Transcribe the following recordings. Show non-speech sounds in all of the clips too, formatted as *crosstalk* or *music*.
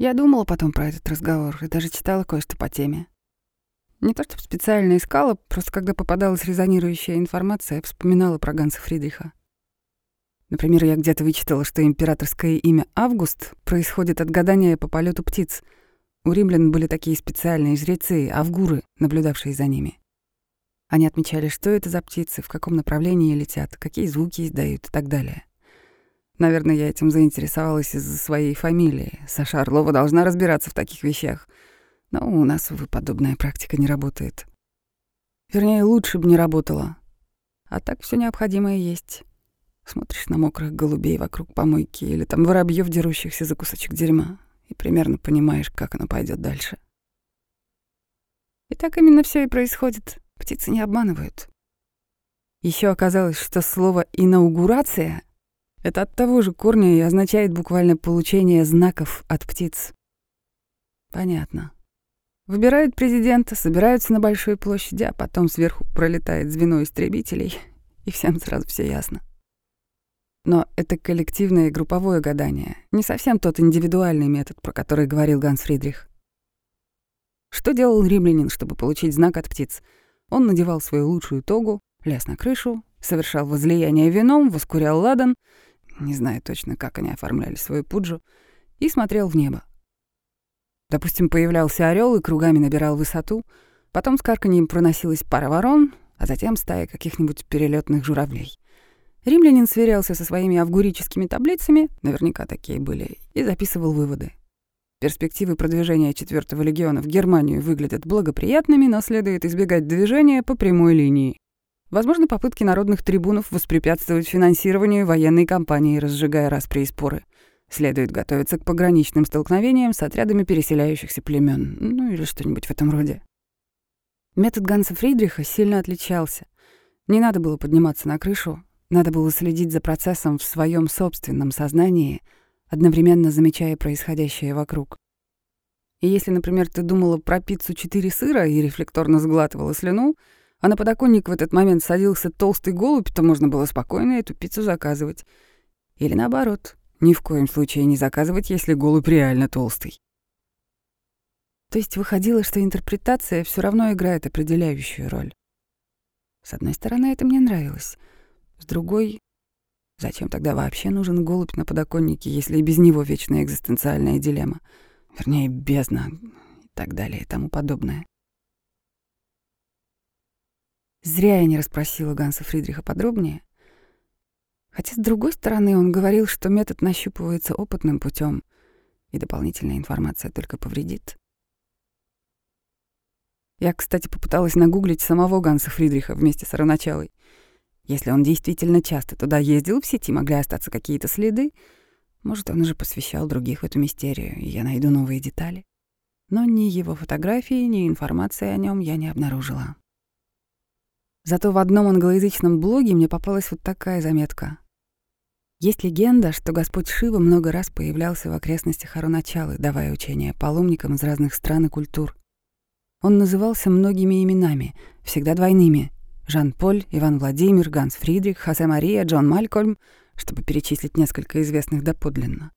Я думала потом про этот разговор и даже читала кое-что по теме. Не то чтобы специально искала, просто когда попадалась резонирующая информация, вспоминала про Ганса Фридриха. Например, я где-то вычитала, что императорское имя Август происходит от гадания по полету птиц. У римлян были такие специальные жрецы, авгуры, наблюдавшие за ними. Они отмечали, что это за птицы, в каком направлении летят, какие звуки издают и так далее. Наверное, я этим заинтересовалась из-за своей фамилии. Саша Орлова должна разбираться в таких вещах. Но у нас, увы, подобная практика не работает. Вернее, лучше бы не работала. А так все необходимое есть. Смотришь на мокрых голубей вокруг помойки или там воробьев, дерущихся за кусочек дерьма, и примерно понимаешь, как оно пойдет дальше. И так именно все и происходит. Птицы не обманывают. Еще оказалось, что слово «инаугурация» Это от того же корня и означает буквально получение знаков от птиц. Понятно. Выбирают президента, собираются на большой площади, а потом сверху пролетает звено истребителей, и всем сразу все ясно. Но это коллективное и групповое гадание, не совсем тот индивидуальный метод, про который говорил Ганс Фридрих. Что делал римлянин, чтобы получить знак от птиц? Он надевал свою лучшую тогу, лез на крышу, совершал возлияние вином, воскурял ладан — не знаю точно, как они оформляли свою пуджу, и смотрел в небо. Допустим, появлялся орел и кругами набирал высоту, потом с карканьем проносилась пара ворон, а затем стая каких-нибудь перелетных журавлей. Римлянин сверялся со своими авгурическими таблицами, наверняка такие были, и записывал выводы. Перспективы продвижения четвертого легиона в Германию выглядят благоприятными, но следует избегать движения по прямой линии. Возможно, попытки народных трибунов воспрепятствовать финансированию военной кампании, разжигая распри и споры. Следует готовиться к пограничным столкновениям с отрядами переселяющихся племен, ну или что-нибудь в этом роде. Метод Ганса Фридриха сильно отличался. Не надо было подниматься на крышу, надо было следить за процессом в своем собственном сознании, одновременно замечая происходящее вокруг. И если, например, ты думала про пиццу четыре сыра и рефлекторно сглатывала слюну — а на подоконник в этот момент садился толстый голубь, то можно было спокойно эту пиццу заказывать. Или наоборот, ни в коем случае не заказывать, если голубь реально толстый. То есть выходило, что интерпретация все равно играет определяющую роль. С одной стороны, это мне нравилось. С другой, зачем тогда вообще нужен голубь на подоконнике, если и без него вечная экзистенциальная дилемма? Вернее, бездна и так далее и тому подобное. Зря я не расспросила Ганса Фридриха подробнее. Хотя, с другой стороны, он говорил, что метод нащупывается опытным путем, и дополнительная информация только повредит. Я, кстати, попыталась нагуглить самого Ганса Фридриха вместе с Равначалой. Если он действительно часто туда ездил, в сети могли остаться какие-то следы. Может, он уже посвящал других в эту мистерию, и я найду новые детали. Но ни его фотографии, ни информации о нем я не обнаружила. Зато в одном англоязычном блоге мне попалась вот такая заметка. Есть легенда, что Господь Шива много раз появлялся в окрестностях Аруначалы, давая учения паломникам из разных стран и культур. Он назывался многими именами, всегда двойными. Жан-Поль, Иван Владимир, Ганс Фридрих, Хосе Мария, Джон Малькольм, чтобы перечислить несколько известных доподлинно.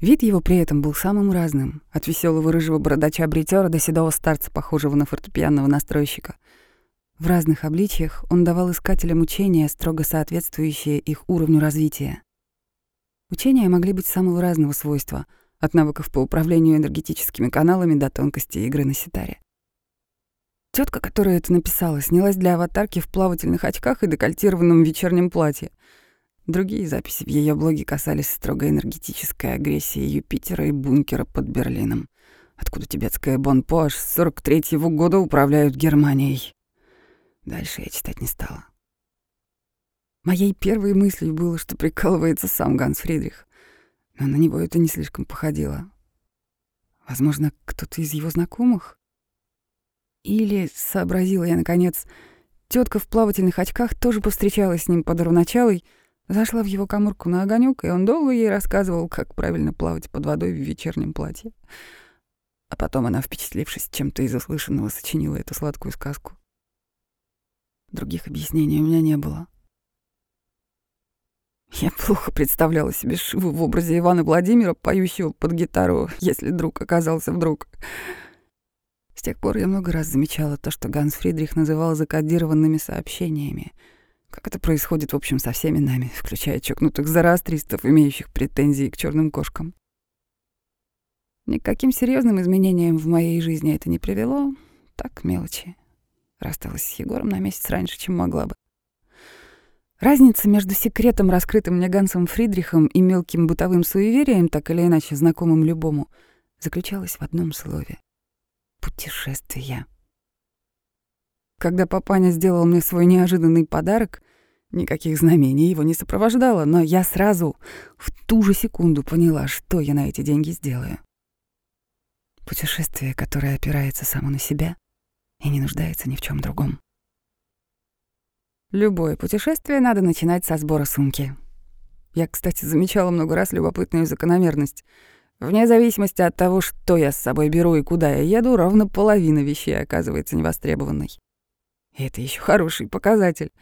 Вид его при этом был самым разным, от веселого рыжего бородача-бритера до седого старца, похожего на фортепианного настройщика — в разных обличьях он давал искателям учения, строго соответствующие их уровню развития. Учения могли быть самого разного свойства, от навыков по управлению энергетическими каналами до тонкости игры на ситаре. Тетка, которая это написала, снялась для аватарки в плавательных очках и декольтированном вечернем платье. Другие записи в ее блоге касались строго энергетической агрессии Юпитера и бункера под Берлином, откуда тибетская Бонпо аж с 43-го года управляют Германией. Дальше я читать не стала. Моей первой мыслью было, что прикалывается сам Ганс Фридрих, но на него это не слишком походило. Возможно, кто-то из его знакомых? Или, сообразила я наконец, тетка в плавательных очках тоже повстречалась с ним под равначалой, зашла в его коморку на огонек, и он долго ей рассказывал, как правильно плавать под водой в вечернем платье. А потом она, впечатлившись чем-то из услышанного, сочинила эту сладкую сказку. Других объяснений у меня не было. Я плохо представляла себе Шиву в образе Ивана Владимира, поющего под гитару, если друг оказался вдруг. С тех пор я много раз замечала то, что Ганс Фридрих называл закодированными сообщениями. Как это происходит, в общем, со всеми нами, включая чокнутых зороастристов, имеющих претензии к черным кошкам. Никаким серьезным изменениям в моей жизни это не привело. Так, мелочи. Рассталась с Егором на месяц раньше, чем могла бы. Разница между секретом, раскрытым мне Гансом Фридрихом, и мелким бытовым суеверием, так или иначе знакомым любому, заключалась в одном слове — путешествие. Когда папаня сделал мне свой неожиданный подарок, никаких знамений его не сопровождало, но я сразу, в ту же секунду поняла, что я на эти деньги сделаю. Путешествие, которое опирается само на себя и не нуждается ни в чем другом. Любое путешествие надо начинать со сбора сумки. Я, кстати, замечала много раз любопытную закономерность. Вне зависимости от того, что я с собой беру и куда я еду, ровно половина вещей оказывается невостребованной. И это еще хороший показатель.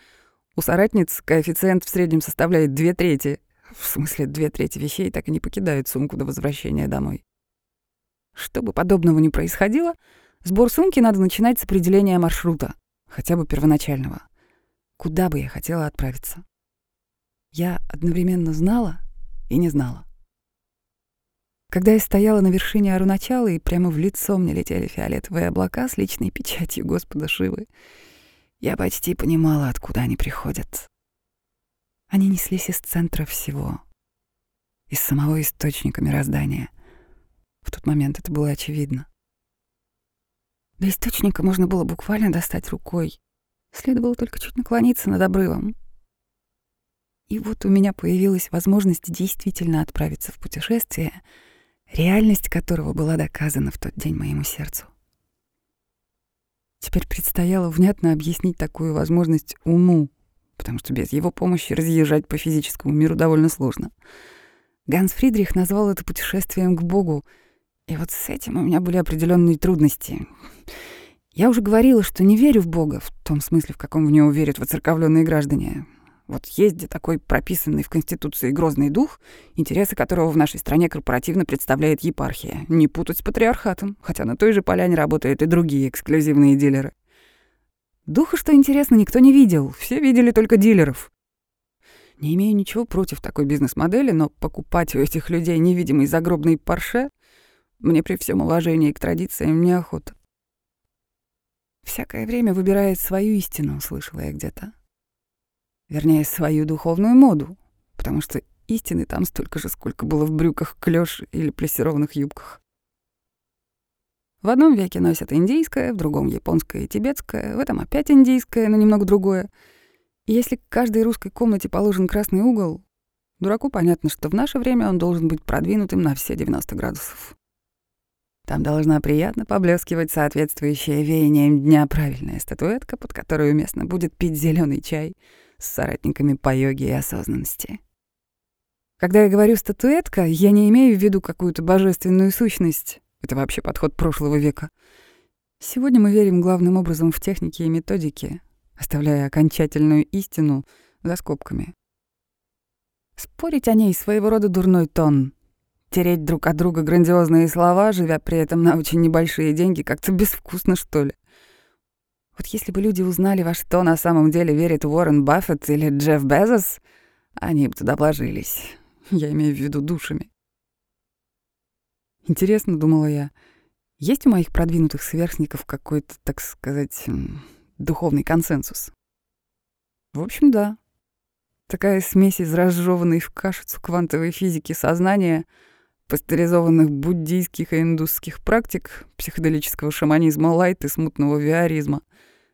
У соратниц коэффициент в среднем составляет две трети. В смысле, две трети вещей так и не покидают сумку до возвращения домой. Чтобы подобного не происходило, сбор сумки надо начинать с определения маршрута, хотя бы первоначального куда бы я хотела отправиться. Я одновременно знала и не знала. Когда я стояла на вершине Аруначала, и прямо в лицо мне летели фиолетовые облака с личной печатью Господа Шивы, я почти понимала, откуда они приходят. Они неслись из центра всего, из самого источника мироздания. В тот момент это было очевидно. До источника можно было буквально достать рукой. Следовало только чуть наклониться над обрывом. И вот у меня появилась возможность действительно отправиться в путешествие, реальность которого была доказана в тот день моему сердцу. Теперь предстояло внятно объяснить такую возможность уму, потому что без его помощи разъезжать по физическому миру довольно сложно. Ганс Фридрих назвал это путешествием к Богу, и вот с этим у меня были определенные трудности. Я уже говорила, что не верю в Бога, в том смысле, в каком в него верят воцерковленные граждане. Вот есть где такой прописанный в Конституции грозный дух, интересы которого в нашей стране корпоративно представляет епархия. Не путать с патриархатом, хотя на той же поляне работают и другие эксклюзивные дилеры. Духа, что интересно, никто не видел, все видели только дилеров. Не имею ничего против такой бизнес-модели, но покупать у этих людей невидимый загробный парше мне при всем уважении к традициям неохота. Всякое время выбирает свою истину, слышала я где-то. Вернее, свою духовную моду, потому что истины там столько же, сколько было в брюках клёш или плессированных юбках. В одном веке носят индийское, в другом — японское и тибетское, в этом опять индийское, но немного другое. И если каждой русской комнате положен красный угол, дураку понятно, что в наше время он должен быть продвинутым на все 90 градусов. Там должна приятно поблескивать соответствующая веянием дня правильная статуэтка, под которую уместно будет пить зеленый чай с соратниками по йоге и осознанности. Когда я говорю «статуэтка», я не имею в виду какую-то божественную сущность. Это вообще подход прошлого века. Сегодня мы верим главным образом в техники и методики, оставляя окончательную истину за скобками. Спорить о ней своего рода дурной тон, Тереть друг от друга грандиозные слова, живя при этом на очень небольшие деньги, как-то безвкусно, что ли. Вот если бы люди узнали, во что на самом деле верит Уоррен Баффет или Джефф Безос, они бы туда вложились. Я имею в виду душами. Интересно, думала я, есть у моих продвинутых сверстников какой-то, так сказать, духовный консенсус? В общем, да. Такая смесь из разжеванной в кашицу квантовой физики сознания — пастеризованных буддийских и индусских практик, психоделического шаманизма лайт и смутного виаризма.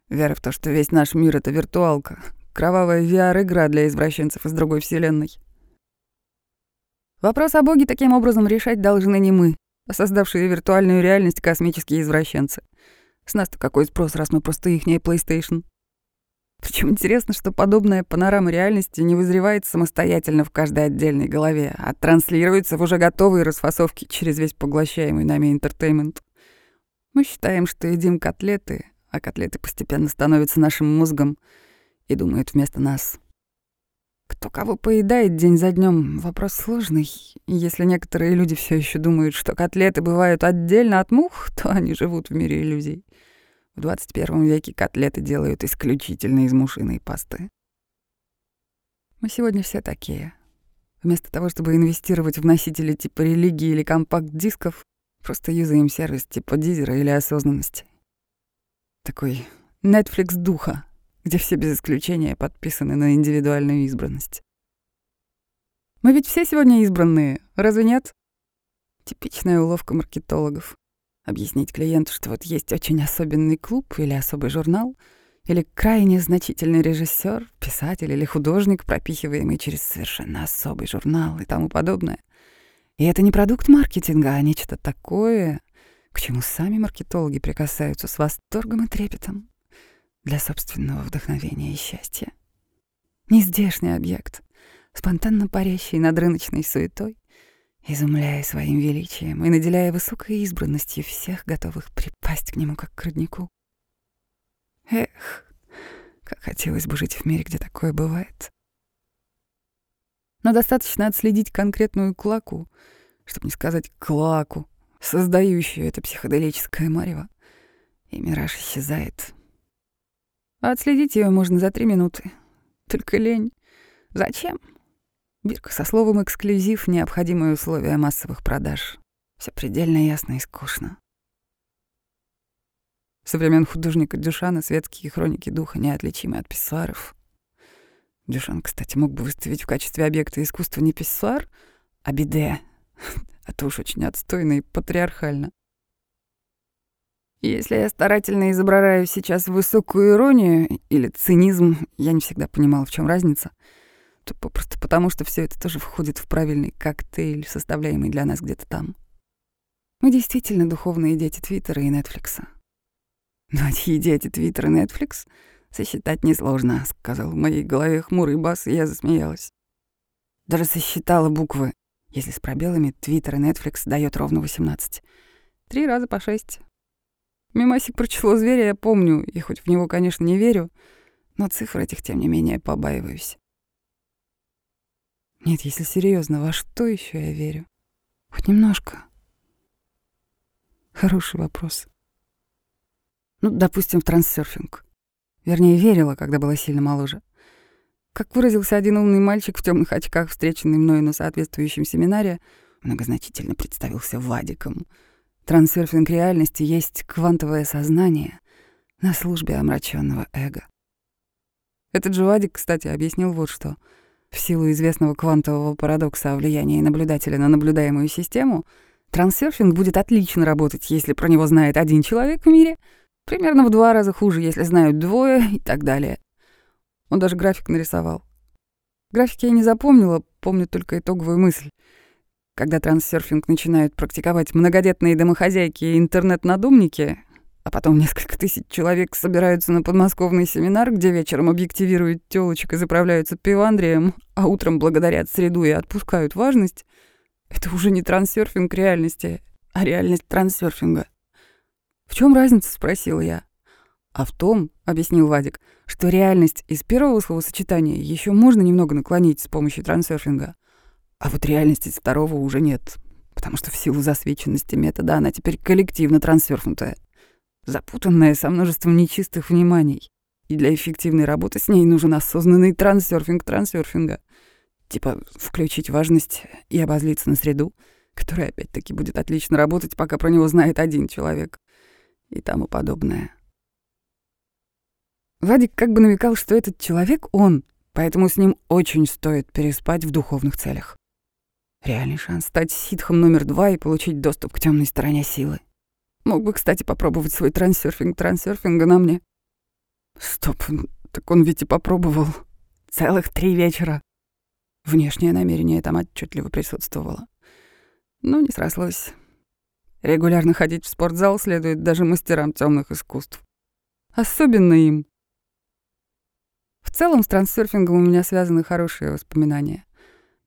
Вера в то, что весь наш мир — это виртуалка, кровавая VR-игра для извращенцев из другой вселенной. Вопрос о Боге таким образом решать должны не мы, а создавшие виртуальную реальность космические извращенцы. С нас-то какой спрос, раз мы просто ихняя PlayStation? Причем интересно, что подобная панорама реальности не вызревает самостоятельно в каждой отдельной голове, а транслируется в уже готовые расфасовки через весь поглощаемый нами интертеймент. Мы считаем, что едим котлеты, а котлеты постепенно становятся нашим мозгом и думают вместо нас. Кто кого поедает день за днем, вопрос сложный. Если некоторые люди все еще думают, что котлеты бывают отдельно от мух, то они живут в мире иллюзий. В 21 веке котлеты делают исключительно из мушиной пасты. Мы сегодня все такие. Вместо того, чтобы инвестировать в носители типа религии или компакт-дисков, просто юзаем сервис типа дизера или осознанности. Такой Netflix духа, где все без исключения подписаны на индивидуальную избранность. Мы ведь все сегодня избранные, разве нет? Типичная уловка маркетологов. Объяснить клиенту, что вот есть очень особенный клуб или особый журнал, или крайне значительный режиссер, писатель или художник, пропихиваемый через совершенно особый журнал и тому подобное. И это не продукт маркетинга, а нечто такое, к чему сами маркетологи прикасаются с восторгом и трепетом для собственного вдохновения и счастья. Нездешний объект, спонтанно парящий над рыночной суетой, изумляя своим величием и наделяя высокой избранностью всех, готовых припасть к нему как к роднику. Эх, как хотелось бы жить в мире, где такое бывает. Но достаточно отследить конкретную клаку, чтобы не сказать клаку, создающую это психоделическое марево, и мираж исчезает. А отследить ее можно за три минуты. Только лень. Зачем? Бирка со словом «эксклюзив» — необходимые условия массовых продаж. Все предельно ясно и скучно. Со времен художника Дюшана светские хроники духа неотличимы от писсуаров. Дюшан, кстати, мог бы выставить в качестве объекта искусства не писсуар, а биде. *laughs* Это уж очень отстойно и патриархально. Если я старательно изображаю сейчас высокую иронию или цинизм, я не всегда понимал, в чем разница — то попросту потому, что все это тоже входит в правильный коктейль, составляемый для нас где-то там. Мы действительно духовные дети Твиттера и Нетфликса. Но эти дети Твиттера и Нетфликс сосчитать несложно, сказал в моей голове хмурый бас, и я засмеялась. Даже сосчитала буквы. Если с пробелами, Твиттер и Нетфликс дает ровно 18. Три раза по шесть. Мимасик про число зверя я помню, и хоть в него, конечно, не верю, но цифр этих, тем не менее, побаиваюсь. Нет, если серьезно, во что еще я верю? Хоть немножко. Хороший вопрос. Ну, допустим, в трансерфинг. Вернее, верила, когда была сильно моложе. Как выразился один умный мальчик в темных очках, встреченный мной на соответствующем семинаре, многозначительно представился Вадиком. Трансерфинг реальности есть квантовое сознание на службе омраченного эго. Этот же Вадик, кстати, объяснил вот что — в силу известного квантового парадокса о влиянии наблюдателя на наблюдаемую систему, трансерфинг будет отлично работать, если про него знает один человек в мире, примерно в два раза хуже, если знают двое и так далее. Он даже график нарисовал. Графики я не запомнила, помню только итоговую мысль. Когда трансерфинг начинают практиковать многодетные домохозяйки и интернет-надумники, а потом несколько тысяч человек собираются на подмосковный семинар, где вечером объективируют тёлочек и заправляются пивандрием, а утром благодарят среду и отпускают важность. Это уже не трансерфинг реальности, а реальность трансерфинга. «В чем разница?» — спросила я. «А в том, — объяснил Вадик, — что реальность из первого словосочетания еще можно немного наклонить с помощью трансерфинга, а вот реальность из второго уже нет, потому что в силу засвеченности метода она теперь коллективно трансерфнутая запутанная со множеством нечистых вниманий. И для эффективной работы с ней нужен осознанный трансерфинг трансерфинга. Типа включить важность и обозлиться на среду, которая опять-таки будет отлично работать, пока про него знает один человек. И тому подобное. Вадик как бы намекал, что этот человек — он, поэтому с ним очень стоит переспать в духовных целях. Реальный шанс стать ситхом номер два и получить доступ к темной стороне силы. Мог бы, кстати, попробовать свой трансерфинг трансерфинга на мне. Стоп, так он ведь и попробовал. Целых три вечера. Внешнее намерение там отчетливо присутствовало. Но не срослось. Регулярно ходить в спортзал следует даже мастерам темных искусств. Особенно им. В целом с трансерфингом у меня связаны хорошие воспоминания.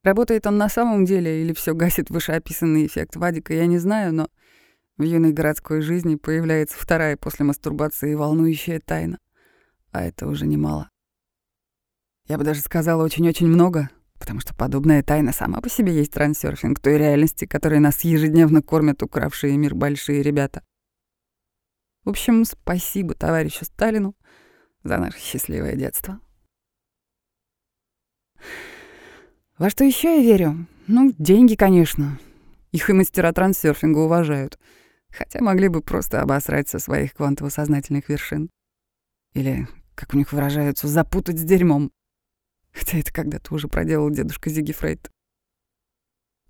Работает он на самом деле или все гасит вышеописанный эффект Вадика, я не знаю, но в юной городской жизни появляется вторая после мастурбации волнующая тайна. А это уже немало. Я бы даже сказала очень-очень много, потому что подобная тайна сама по себе есть трансерфинг той реальности, которой нас ежедневно кормят укравшие мир большие ребята. В общем, спасибо товарищу Сталину за наше счастливое детство. Во что еще я верю? Ну, деньги, конечно. Их и мастера трансерфинга уважают. Хотя могли бы просто обосрать со своих квантово-сознательных вершин. Или, как у них выражаются, запутать с дерьмом. Хотя это когда-то уже проделал дедушка Зиги Фрейд.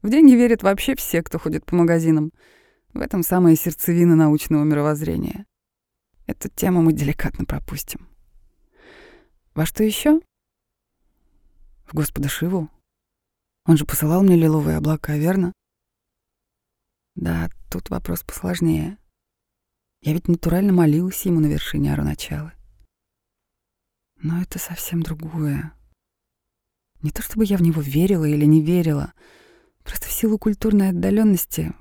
В деньги верят вообще все, кто ходит по магазинам. В этом самая сердцевина научного мировоззрения. Эту тему мы деликатно пропустим. Во что еще? В Господа Шиву. Он же посылал мне лиловые облака, верно? Да, тут вопрос посложнее. Я ведь натурально молилась ему на вершине Аруначалы. Но это совсем другое. Не то чтобы я в него верила или не верила, просто в силу культурной отдаленности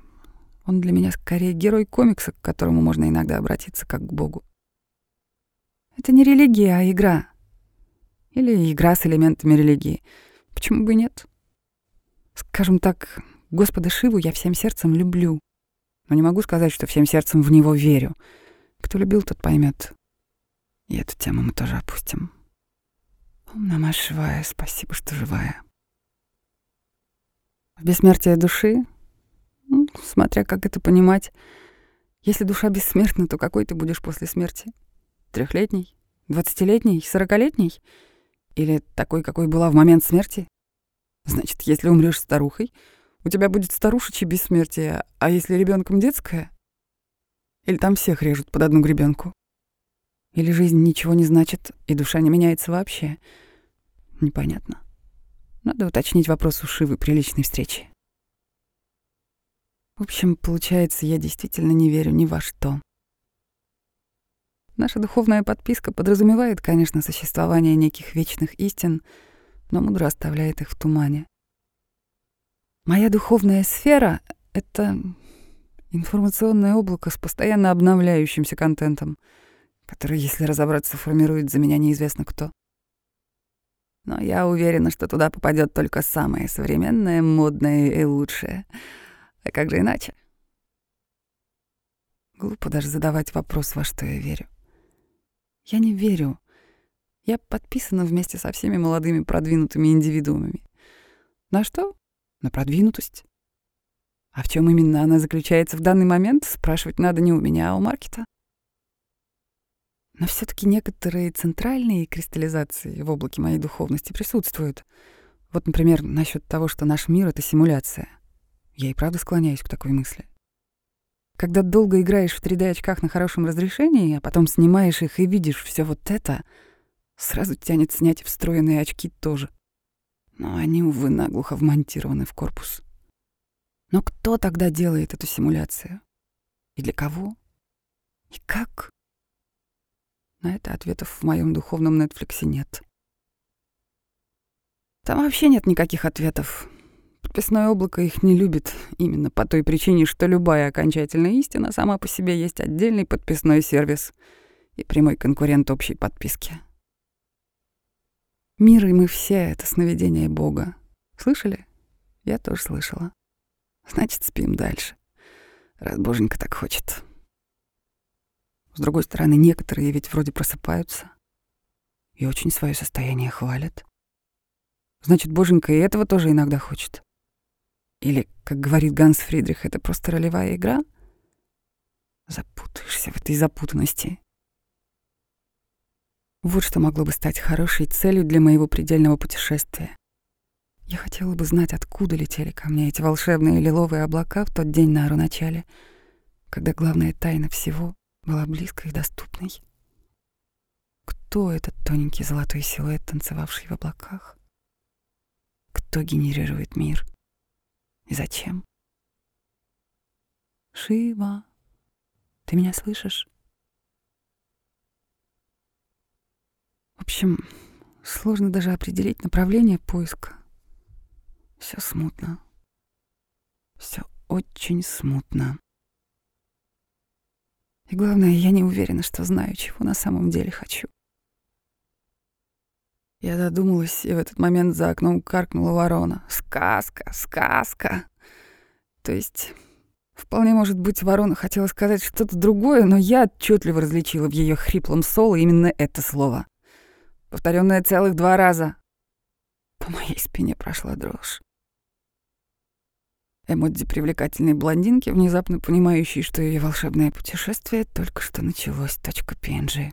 он для меня скорее герой комикса, к которому можно иногда обратиться как к Богу. Это не религия, а игра. Или игра с элементами религии. Почему бы и нет? Скажем так, Господа Шиву я всем сердцем люблю. Но не могу сказать, что всем сердцем в него верю. Кто любил, тот поймет. И эту тему мы тоже опустим. Ом Намah Шивая, спасибо, что живая. В бессмертие души, ну, смотря как это понимать, если душа бессмертна, то какой ты будешь после смерти? Трехлетний? Двадцатилетний? Сорокалетний? Или такой, какой была в момент смерти? Значит, если умрешь старухой, у тебя будет старушечье бессмертие, а если ребенком детское? Или там всех режут под одну гребенку? Или жизнь ничего не значит, и душа не меняется вообще? Непонятно. Надо уточнить вопрос у Шивы при личной встрече. В общем, получается, я действительно не верю ни во что. Наша духовная подписка подразумевает, конечно, существование неких вечных истин — но мудро оставляет их в тумане. Моя духовная сфера — это информационное облако с постоянно обновляющимся контентом, который, если разобраться, формирует за меня неизвестно кто. Но я уверена, что туда попадет только самое современное, модное и лучшее. А как же иначе? Глупо даже задавать вопрос, во что я верю. Я не верю я подписана вместе со всеми молодыми продвинутыми индивидуумами. На что? На продвинутость. А в чем именно она заключается в данный момент, спрашивать надо не у меня, а у маркета. Но все таки некоторые центральные кристаллизации в облаке моей духовности присутствуют. Вот, например, насчет того, что наш мир — это симуляция. Я и правда склоняюсь к такой мысли. Когда долго играешь в 3D-очках на хорошем разрешении, а потом снимаешь их и видишь все вот это — Сразу тянет снять встроенные очки тоже. Но они, увы, наглухо вмонтированы в корпус. Но кто тогда делает эту симуляцию? И для кого? И как? На это ответов в моем духовном Нетфликсе нет. Там вообще нет никаких ответов. Подписное облако их не любит именно по той причине, что любая окончательная истина сама по себе есть отдельный подписной сервис и прямой конкурент общей подписки. Мир и мы все — это сновидение Бога. Слышали? Я тоже слышала. Значит, спим дальше. Раз Боженька так хочет. С другой стороны, некоторые ведь вроде просыпаются и очень свое состояние хвалят. Значит, Боженька и этого тоже иногда хочет. Или, как говорит Ганс Фридрих, это просто ролевая игра? Запутаешься в этой запутанности. Вот что могло бы стать хорошей целью для моего предельного путешествия. Я хотела бы знать, откуда летели ко мне эти волшебные лиловые облака в тот день на Аруначале, когда главная тайна всего была близкой и доступной. Кто этот тоненький золотой силуэт, танцевавший в облаках? Кто генерирует мир? И зачем? Шива, ты меня слышишь? Общем, сложно даже определить направление поиска. Все смутно. Все очень смутно. И главное, я не уверена, что знаю, чего на самом деле хочу. Я додумалась, и в этот момент за окном каркнула ворона. «Сказка! Сказка!» То есть, вполне может быть, ворона хотела сказать что-то другое, но я отчетливо различила в ее хриплом соло именно это слово. Повторенное целых два раза. По моей спине прошла дрожь. Эмодзи привлекательной блондинки, внезапно понимающей, что ее волшебное путешествие только что началось. Точка PNG.